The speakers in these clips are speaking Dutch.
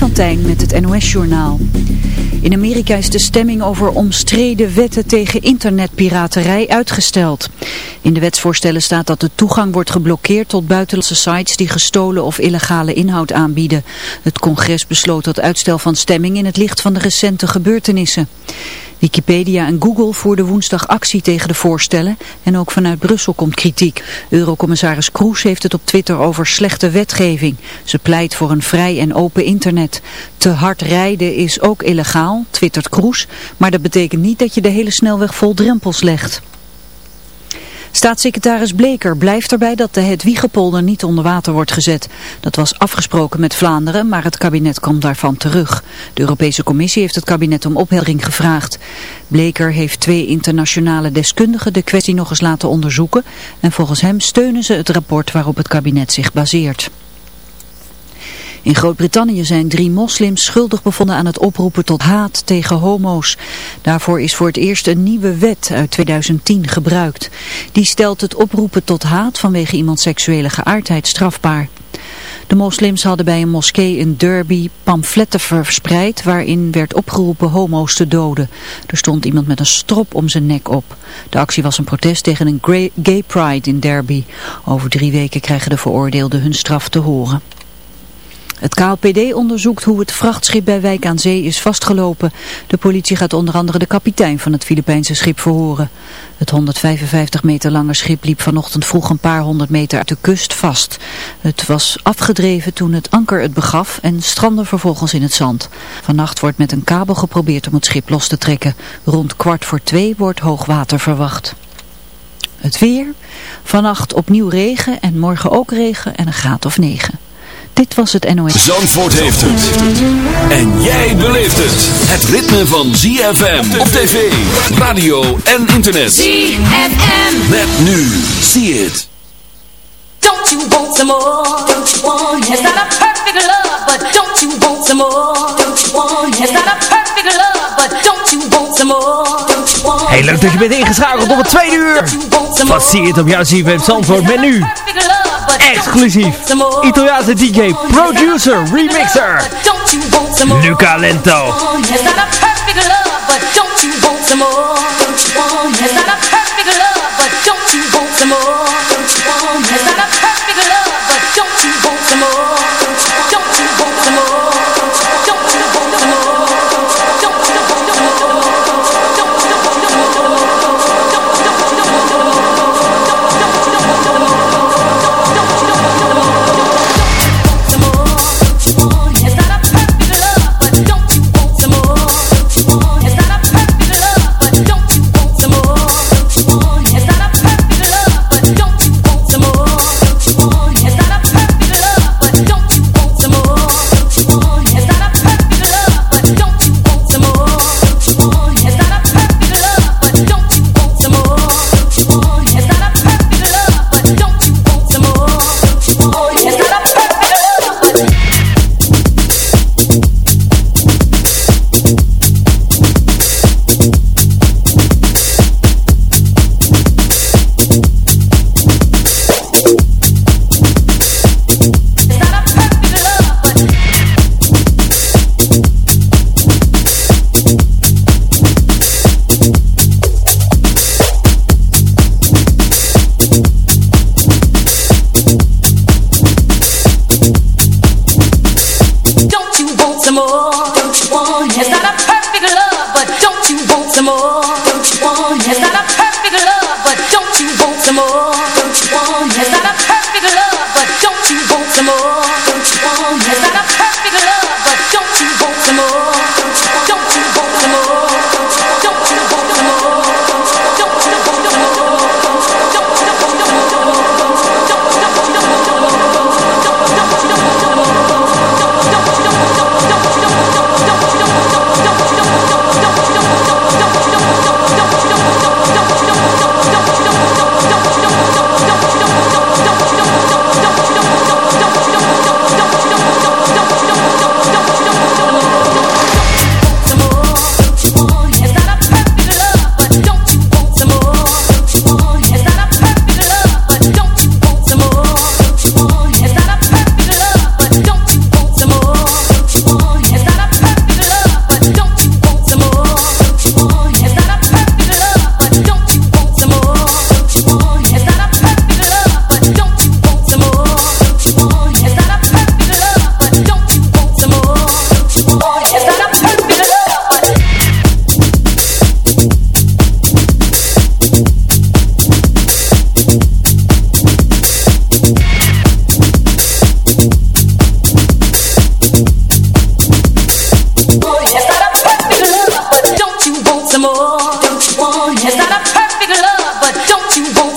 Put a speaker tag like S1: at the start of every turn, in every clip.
S1: van Tijn met het NOS-journaal. In Amerika is de stemming over omstreden wetten tegen internetpiraterij uitgesteld. In de wetsvoorstellen staat dat de toegang wordt geblokkeerd tot buitenlandse sites die gestolen of illegale inhoud aanbieden. Het congres besloot dat uitstel van stemming in het licht van de recente gebeurtenissen. Wikipedia en Google voerden woensdag actie tegen de voorstellen en ook vanuit Brussel komt kritiek. Eurocommissaris Kroes heeft het op Twitter over slechte wetgeving. Ze pleit voor een vrij en open internet. Te hard rijden is ook illegaal, twittert Kroes, maar dat betekent niet dat je de hele snelweg vol drempels legt. Staatssecretaris Bleker blijft erbij dat de Hedwiegepolder niet onder water wordt gezet. Dat was afgesproken met Vlaanderen, maar het kabinet kwam daarvan terug. De Europese Commissie heeft het kabinet om opheldering gevraagd. Bleker heeft twee internationale deskundigen de kwestie nog eens laten onderzoeken. En volgens hem steunen ze het rapport waarop het kabinet zich baseert. In Groot-Brittannië zijn drie moslims schuldig bevonden aan het oproepen tot haat tegen homo's. Daarvoor is voor het eerst een nieuwe wet uit 2010 gebruikt. Die stelt het oproepen tot haat vanwege iemands seksuele geaardheid strafbaar. De moslims hadden bij een moskee in Derby pamfletten verspreid waarin werd opgeroepen homo's te doden. Er stond iemand met een strop om zijn nek op. De actie was een protest tegen een gay pride in Derby. Over drie weken krijgen de veroordeelden hun straf te horen. Het KLPD onderzoekt hoe het vrachtschip bij Wijk aan Zee is vastgelopen. De politie gaat onder andere de kapitein van het Filipijnse schip verhoren. Het 155 meter lange schip liep vanochtend vroeg een paar honderd meter uit de kust vast. Het was afgedreven toen het anker het begaf en strandde vervolgens in het zand. Vannacht wordt met een kabel geprobeerd om het schip los te trekken. Rond kwart voor twee wordt hoogwater verwacht. Het weer. Vannacht opnieuw regen en morgen ook regen en een graad of negen. Dit was het NOS.
S2: Zandvoort heeft het. En jij beleeft het. Het ritme van ZFM op tv, radio en internet.
S3: ZFM.
S2: Met nu. See it.
S3: Don't you want some more? Don't you want it? It's not a perfect love, but don't you want some more? Don't you want it? It's not a perfect love, but don't you want some more?
S4: Hey, leuk dat je bent ingeschakeld op het tweede uur. Wat zie je het op jouw ZFM Zandvoort met nu? Exclusief. Italiaanse DJ, producer, remixer. Luca Lento.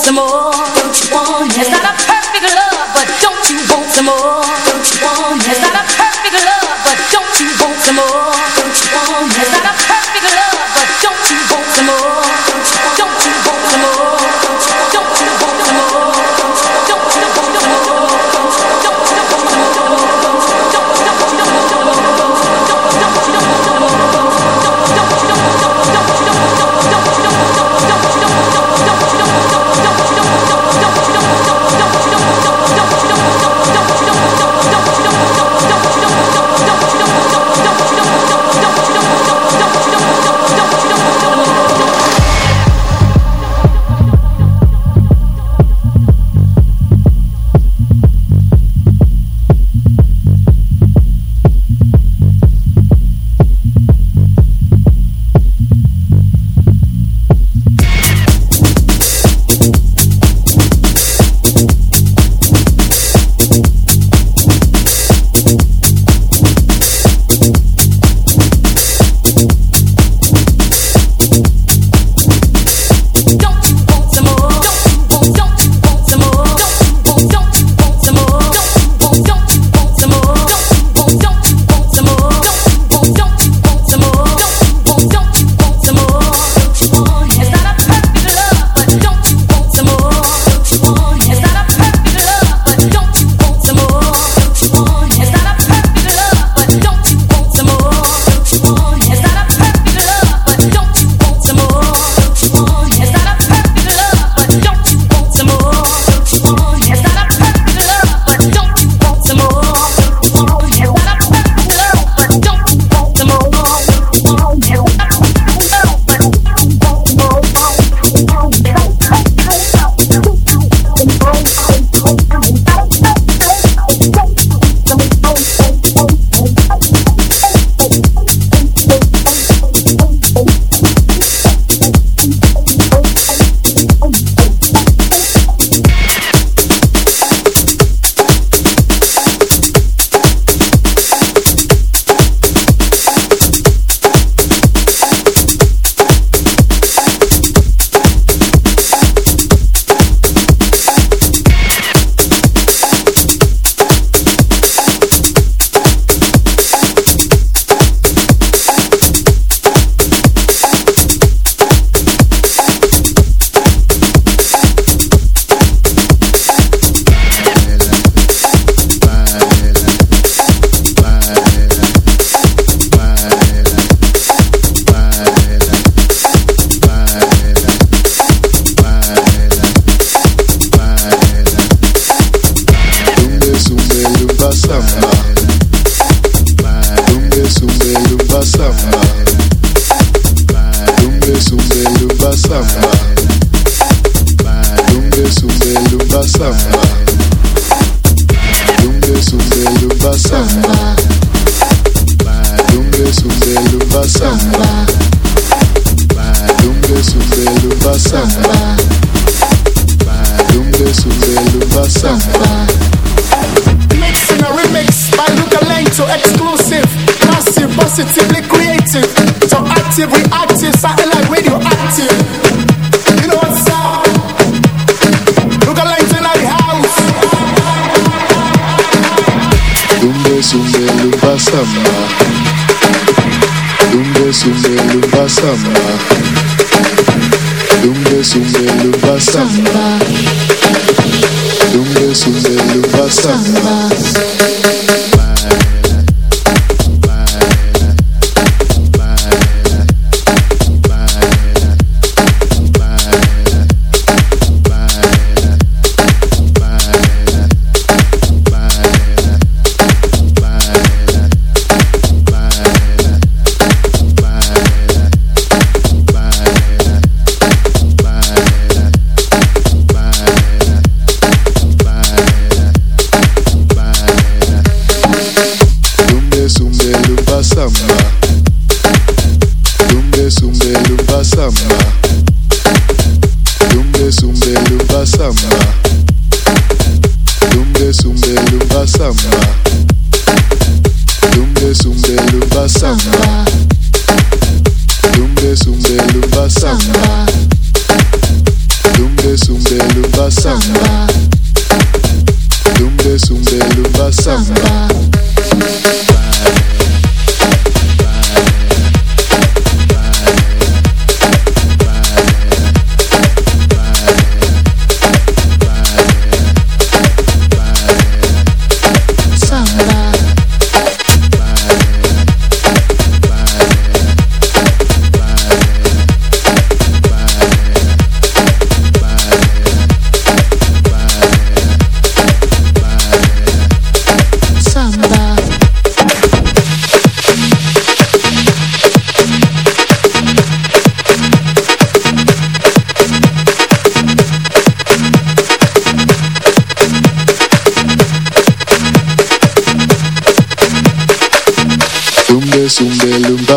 S3: some more.
S5: samba. Lumbe sumbe lumba samba Lumbe sumbe lumba samba sumbe lumba samba.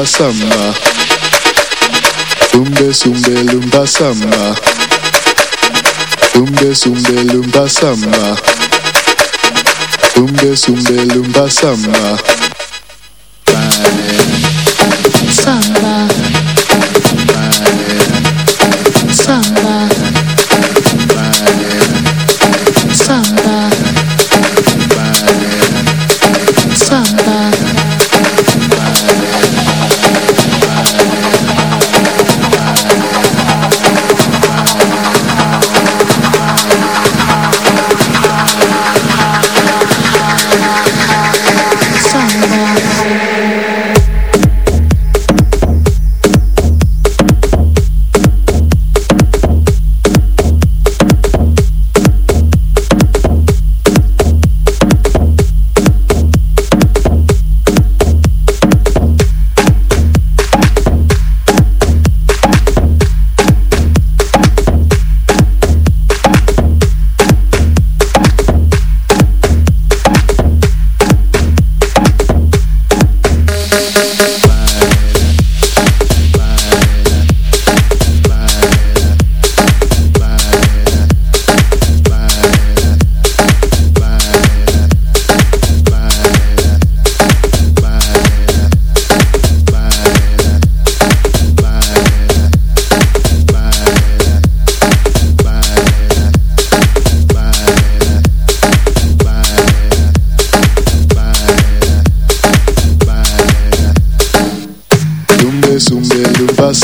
S5: samba. Zumbe zumbe lumba samba. Zumbe zumba lumba samba. Zumbe lumba samba.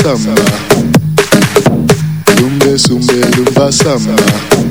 S5: samba, lumbe sumbe lumba samba.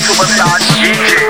S6: Superstar DJ?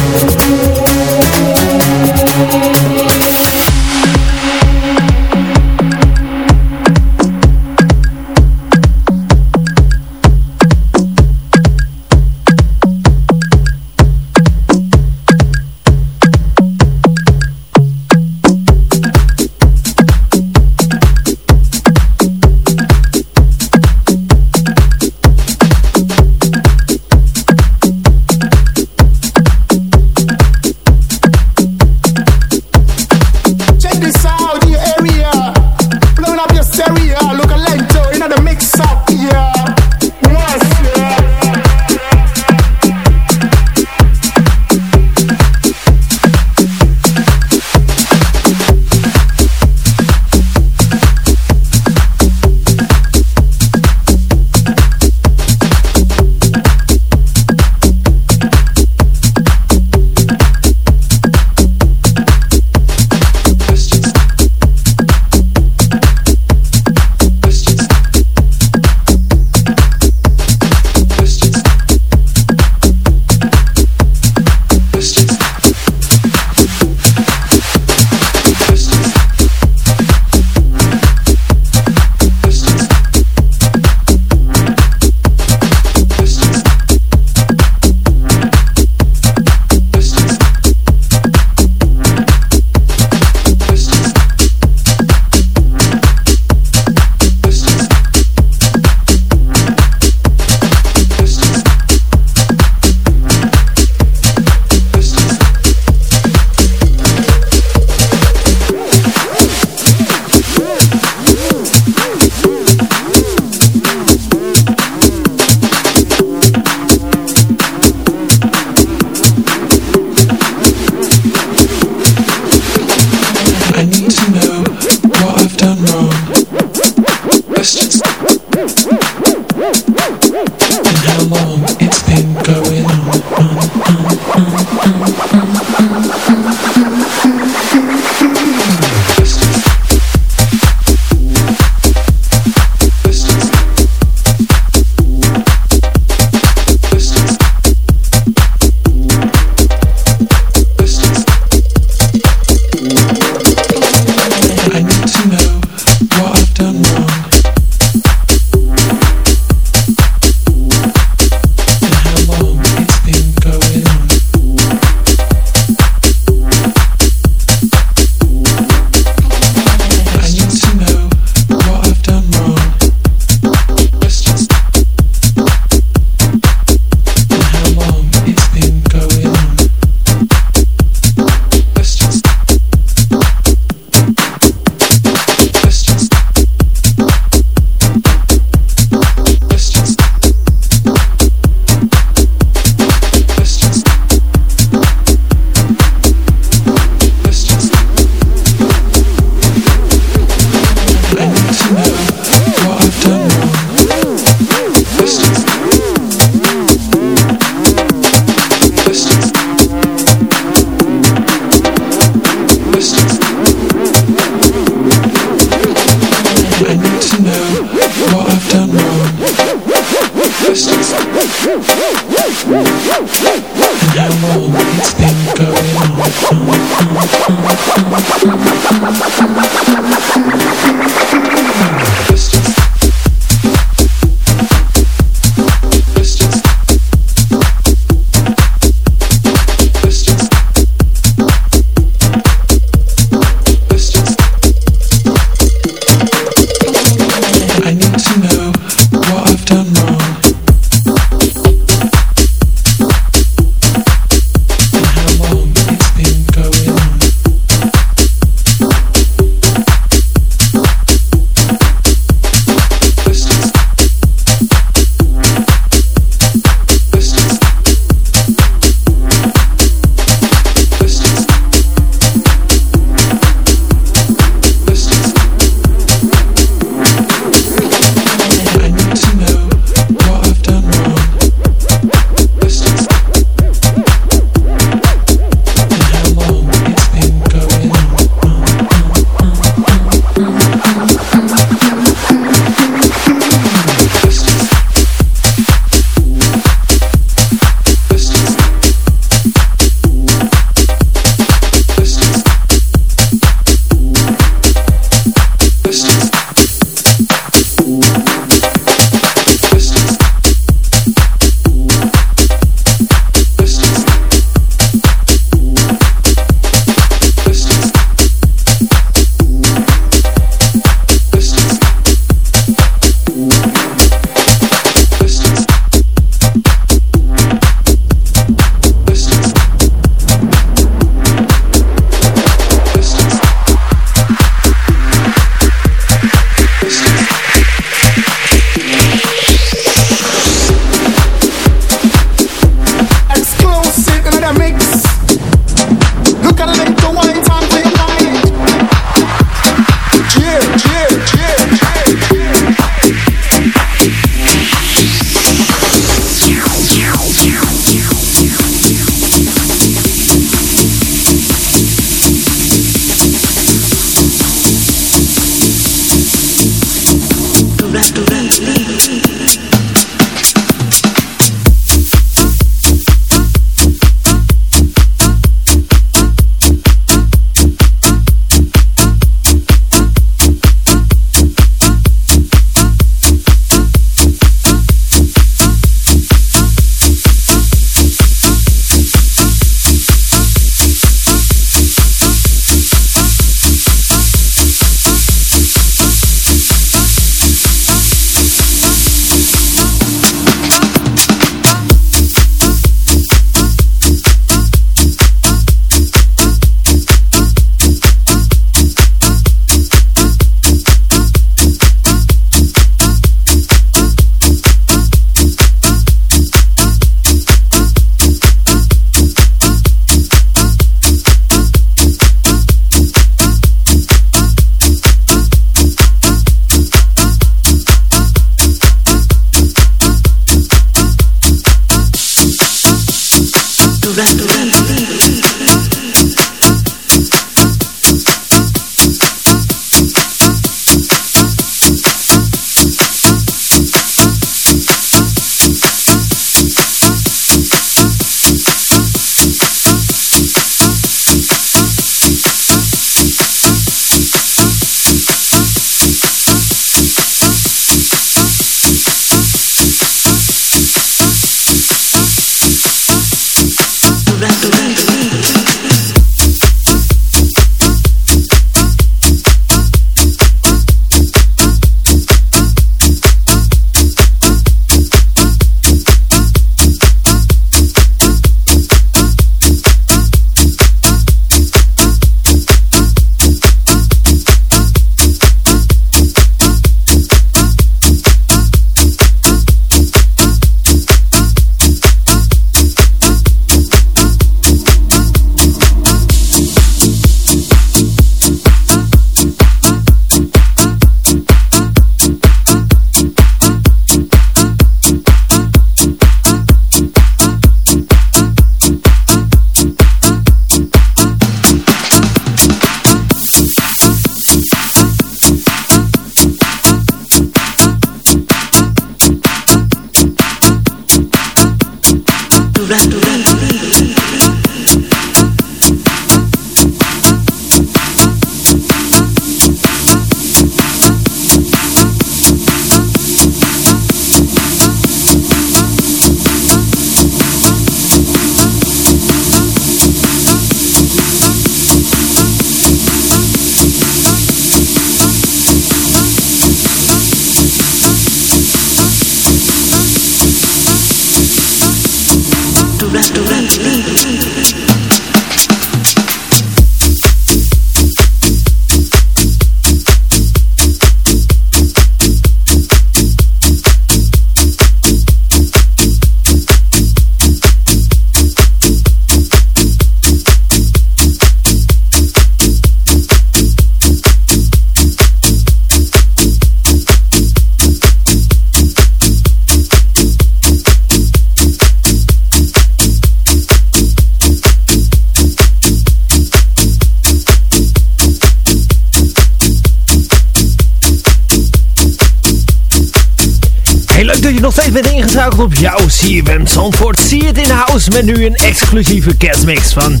S4: Heel leuk dat je nog steeds bent ingeschakeld op jouw CFM Zandvoort. Zie het in house met nu een exclusieve kerstmix van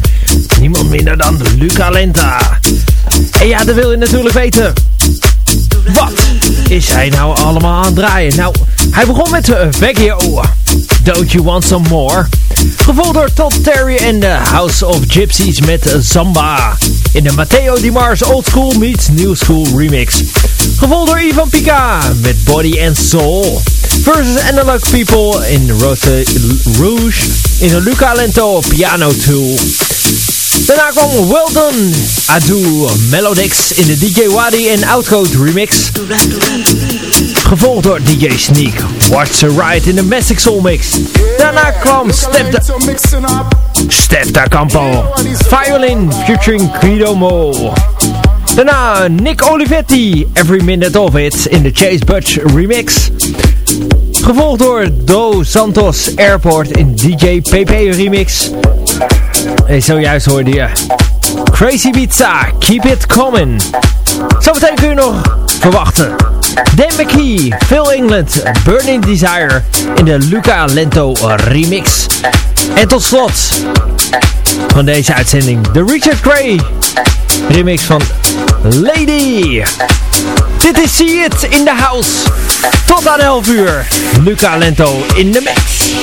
S4: niemand minder dan Luca Lenta. En ja, dan wil je natuurlijk weten, wat is hij nou allemaal aan het draaien? Nou, hij begon met uh, Vecchio, Don't You Want Some More? Gevolgd door Todd Terry en The House of Gypsies met Zamba. In de Matteo Di Mars Old School meets New School remix. Gevolgd door Ivan Pika met Body and Soul. Versus Analog People in Rose Rouge in een Luca Lento Piano Tool. Daarna kwam Well Done, Adu Melodix in de DJ Wadi en Outcode remix. Gevolgd door DJ Sneak, Watch the Ride in de Massic Soul mix. Daarna kwam Step da, Step da Campo, Violin featuring Guido Mo. Daarna Nick Olivetti, Every Minute of It in de Chase Butch remix. Gevolgd door Do Santos Airport in DJ PP remix. En zojuist hoorde je Crazy Pizza, Keep It Coming. Zometeen kun je nog verwachten. Dan McKee, Phil England, Burning Desire in de Luca Lento remix. En tot slot van deze uitzending de Richard Gray remix van Lady. Dit is See It in the House. Tot aan 11 uur. Luca Lento in de mix.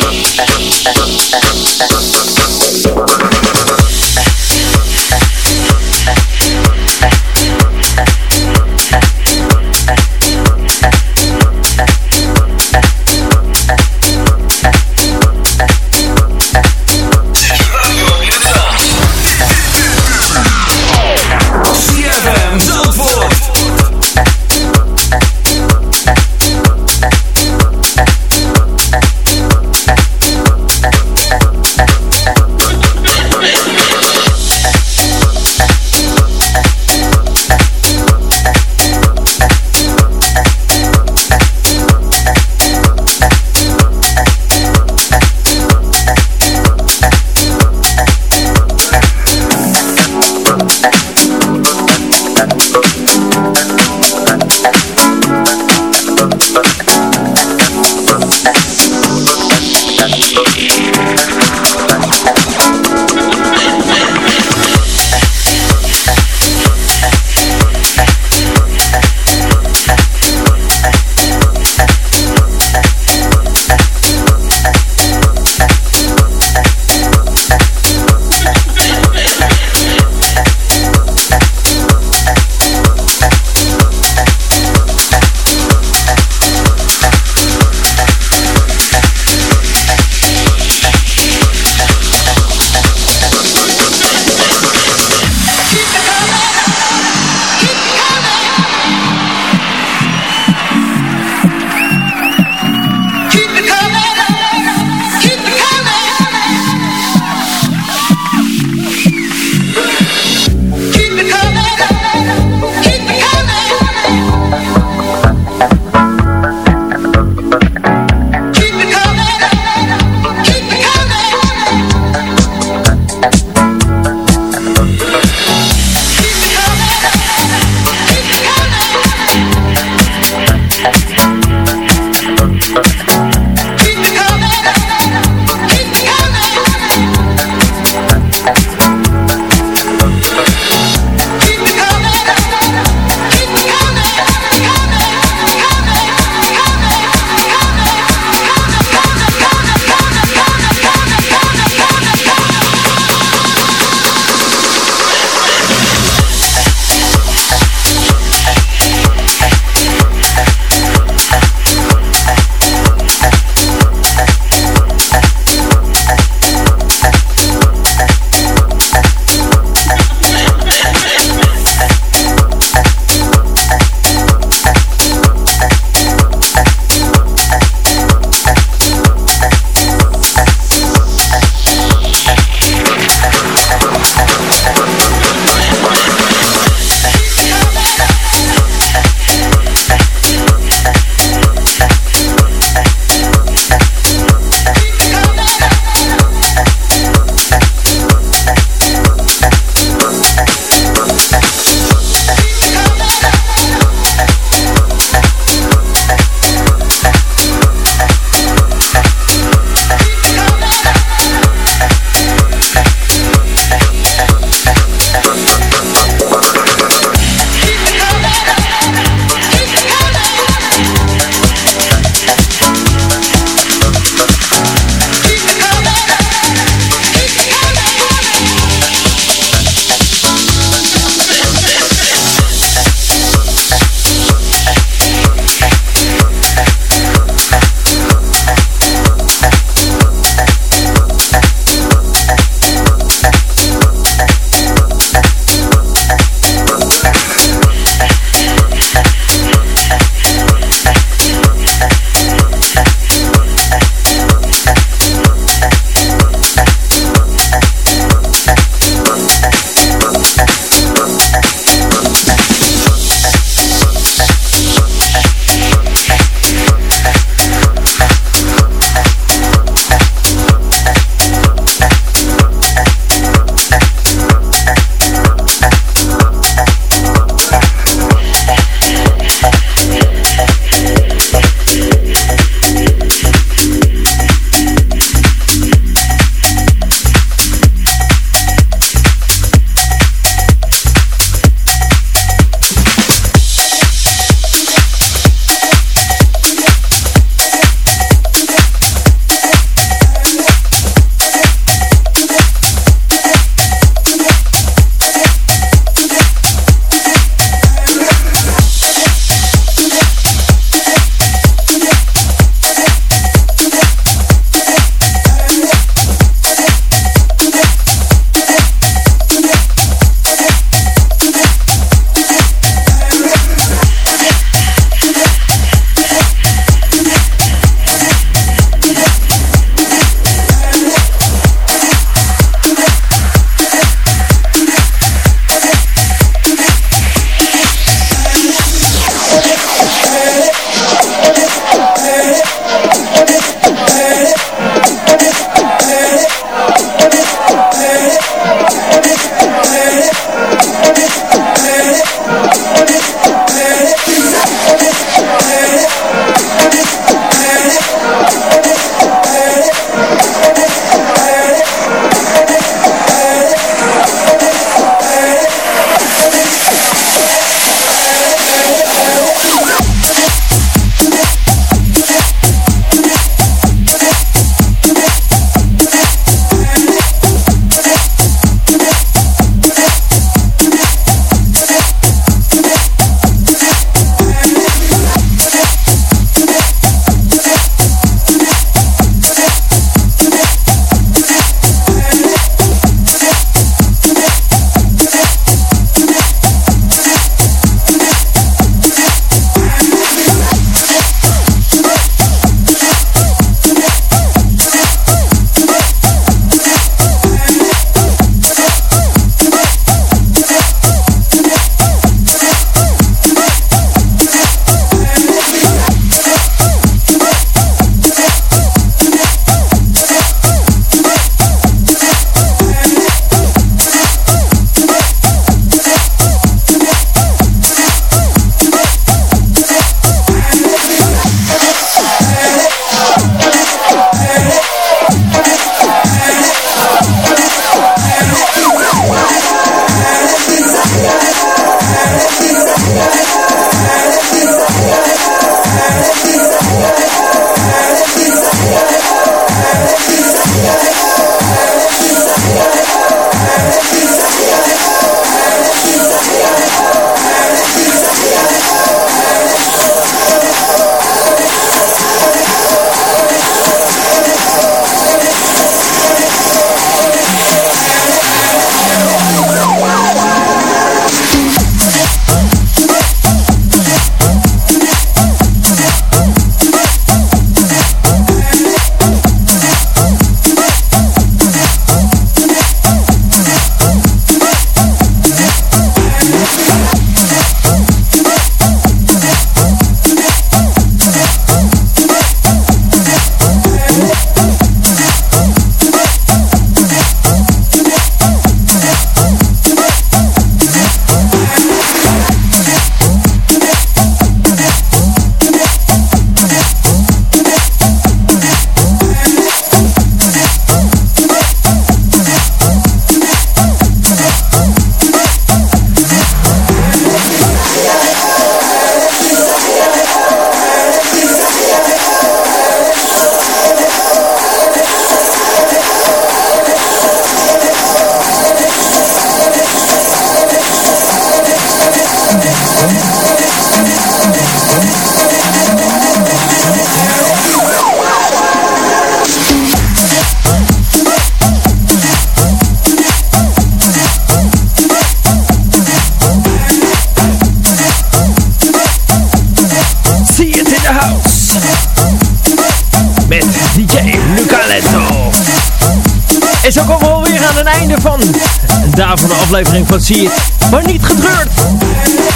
S4: Maar niet getreurd.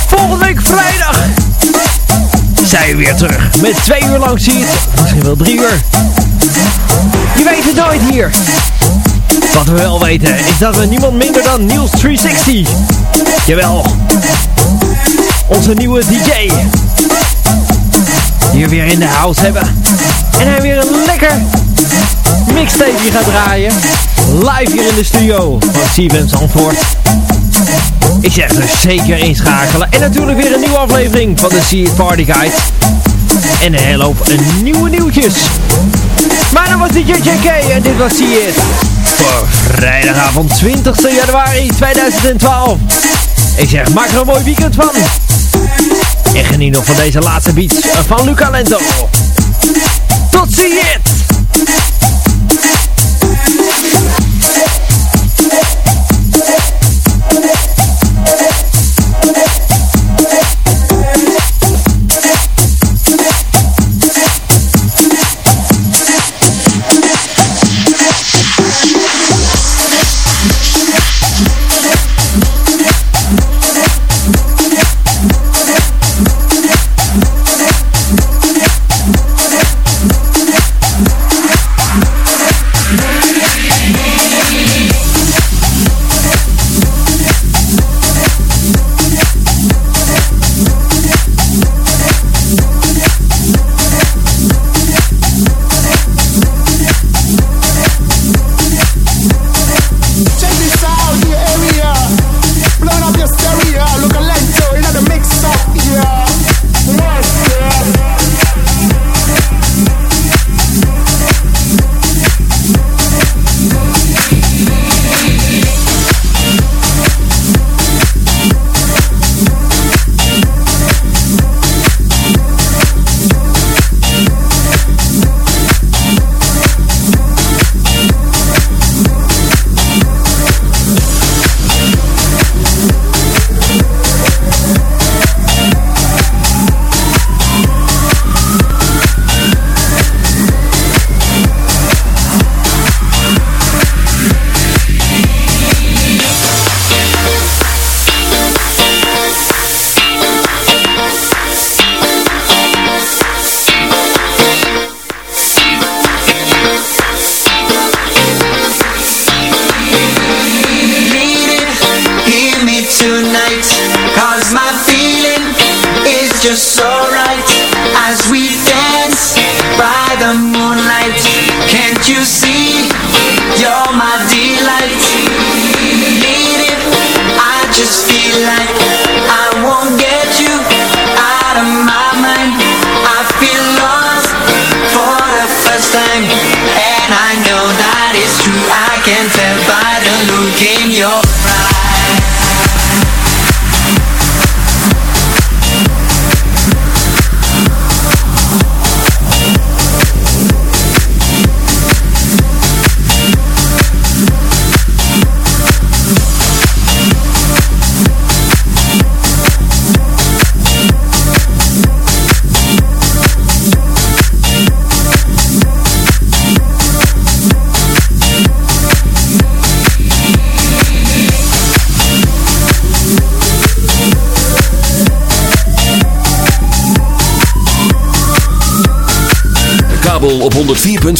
S4: Volgende week vrijdag zijn we weer terug. Met twee uur lang See It. Misschien wel drie uur. Je weet het nooit hier. Wat we wel weten is dat we niemand minder dan Niels 360. Jawel. Onze nieuwe DJ. We weer in de house hebben. En hij weer een lekker mixtape gaat draaien. Live hier in de studio van CFM Zandvoort. Ik zeg dus zeker inschakelen. En natuurlijk weer een nieuwe aflevering van de See It Party Guide. En een hele hoop nieuwe nieuwtjes. Mijn naam was DJ JK en dit was See It. Voor vrijdagavond 20 januari 2012. Ik zeg, maak er een mooi weekend van. En geniet nog van deze laatste beats van Luca Lento. Tot See